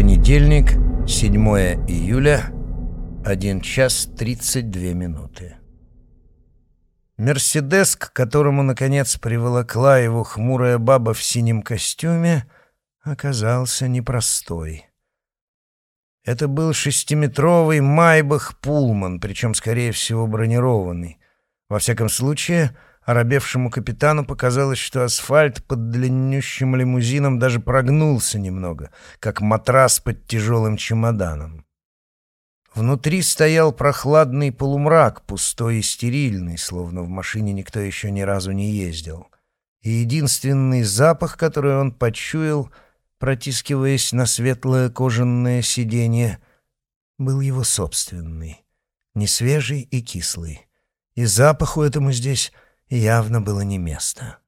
Понедельник, 7 июля, 1 час 32 минуты. Мерседес, к которому, наконец, приволокла его хмурая баба в синем костюме, оказался непростой. Это был шестиметровый Майбах Пулман, причем, скорее всего, бронированный. Во всяком случае, оробевшему капитану показалось, что асфальт под длиннющим лимузином даже прогнулся немного, как матрас под тяжелым чемоданом. Внутри стоял прохладный полумрак, пустой и стерильный, словно в машине никто еще ни разу не ездил. И единственный запах, который он почуял, протискиваясь на светлое кожаное сиденье, был его собственный, несвежий и кислый. И запаху этому здесь явно было не место.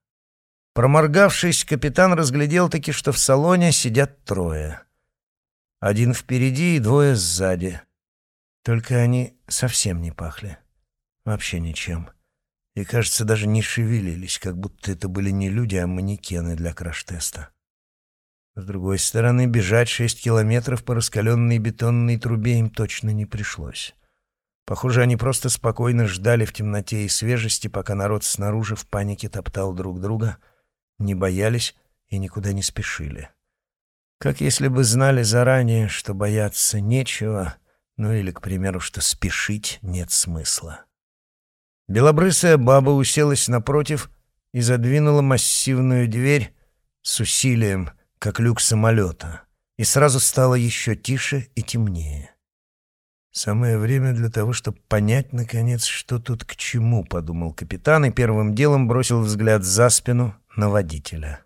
Проморгавшись, капитан разглядел таки, что в салоне сидят трое. Один впереди и двое сзади. Только они совсем не пахли. Вообще ничем. И, кажется, даже не шевелились, как будто это были не люди, а манекены для краш-теста. С другой стороны, бежать шесть километров по раскаленной бетонной трубе им точно не пришлось. Похоже, они просто спокойно ждали в темноте и свежести, пока народ снаружи в панике топтал друг друга, не боялись и никуда не спешили. Как если бы знали заранее, что бояться нечего, ну или, к примеру, что спешить нет смысла. Белобрысая баба уселась напротив и задвинула массивную дверь с усилием, как люк самолета, и сразу стало еще тише и темнее. «Самое время для того, чтобы понять, наконец, что тут к чему», — подумал капитан и первым делом бросил взгляд за спину на водителя.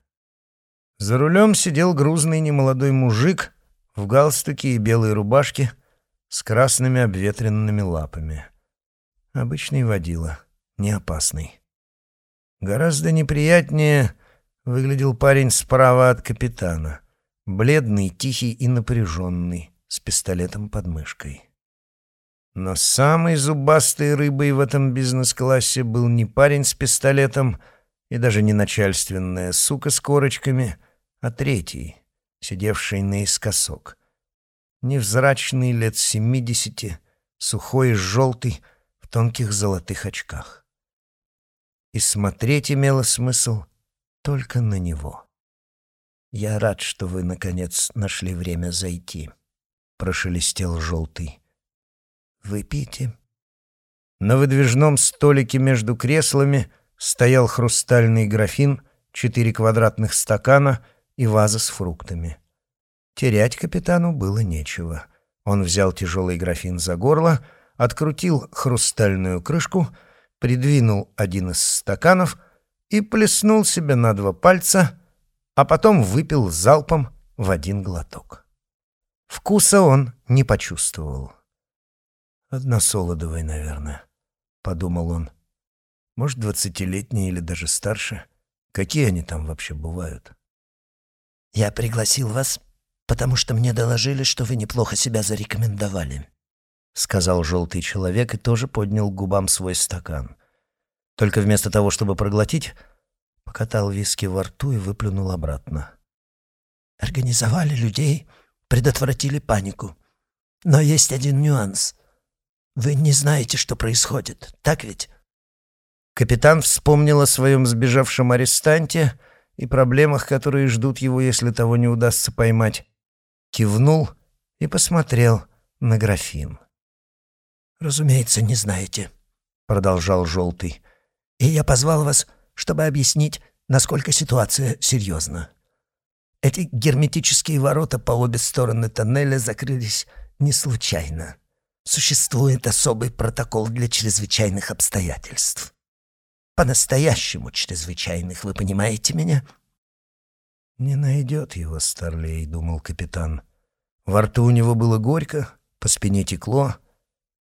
За рулем сидел грузный немолодой мужик в галстуке и белой рубашке с красными обветренными лапами. Обычный водила, не опасный. Гораздо неприятнее выглядел парень справа от капитана, бледный, тихий и напряженный, с пистолетом под мышкой. Но самой зубастой рыбой в этом бизнес-классе был не парень с пистолетом и даже не начальственная сука с корочками, а третий, сидевший наискосок. Невзрачный лет семидесяти, сухой и желтый, в тонких золотых очках. И смотреть имело смысл только на него. «Я рад, что вы, наконец, нашли время зайти», — прошелестел желтый. Выпейте». На выдвижном столике между креслами стоял хрустальный графин, четыре квадратных стакана и ваза с фруктами. Терять капитану было нечего. Он взял тяжелый графин за горло, открутил хрустальную крышку, придвинул один из стаканов и плеснул себе на два пальца, а потом выпил залпом в один глоток. Вкуса он не почувствовал. «Односолодовой, наверное», — подумал он. «Может, двадцатилетние или даже старше. Какие они там вообще бывают?» «Я пригласил вас, потому что мне доложили, что вы неплохо себя зарекомендовали», — сказал желтый человек и тоже поднял к губам свой стакан. Только вместо того, чтобы проглотить, покатал виски во рту и выплюнул обратно. «Организовали людей, предотвратили панику. Но есть один нюанс. Вы не знаете, что происходит, так ведь? Капитан вспомнил о своем сбежавшем арестанте и проблемах, которые ждут его, если того не удастся поймать. Кивнул и посмотрел на графин. «Разумеется, не знаете», — продолжал Желтый. «И я позвал вас, чтобы объяснить, насколько ситуация серьезна. Эти герметические ворота по обе стороны тоннеля закрылись не случайно. Существует особый протокол для чрезвычайных обстоятельств. По-настоящему чрезвычайных, вы понимаете меня? «Не найдет его Старлей», — думал капитан. Во рту у него было горько, по спине текло.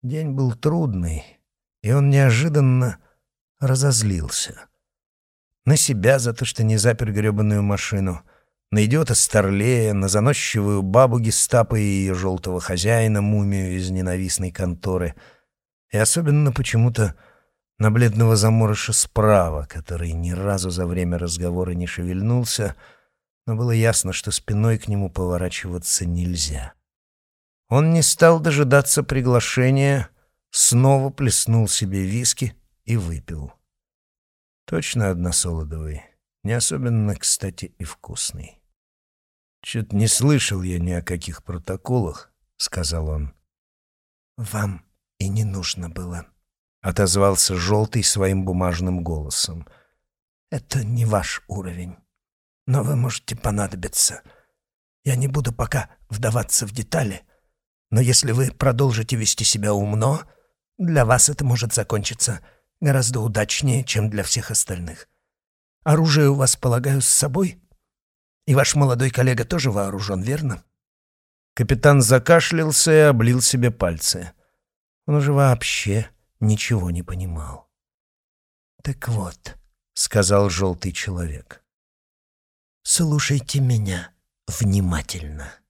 День был трудный, и он неожиданно разозлился. На себя за то, что не запер гребаную машину — на идиота Старлея, на заносчивую бабу гестапо и ее желтого хозяина, мумию из ненавистной конторы, и особенно почему-то на бледного заморыша справа, который ни разу за время разговора не шевельнулся, но было ясно, что спиной к нему поворачиваться нельзя. Он не стал дожидаться приглашения, снова плеснул себе виски и выпил. Точно односолодовый, не особенно, кстати, и вкусный. «Чё-то не слышал я ни о каких протоколах», — сказал он. «Вам и не нужно было», — отозвался Желтый своим бумажным голосом. «Это не ваш уровень, но вы можете понадобиться. Я не буду пока вдаваться в детали, но если вы продолжите вести себя умно, для вас это может закончиться гораздо удачнее, чем для всех остальных. Оружие у вас, полагаю, с собой?» И ваш молодой коллега тоже вооружен, верно?» Капитан закашлялся и облил себе пальцы. Он уже вообще ничего не понимал. «Так вот», — сказал желтый человек. «Слушайте меня внимательно».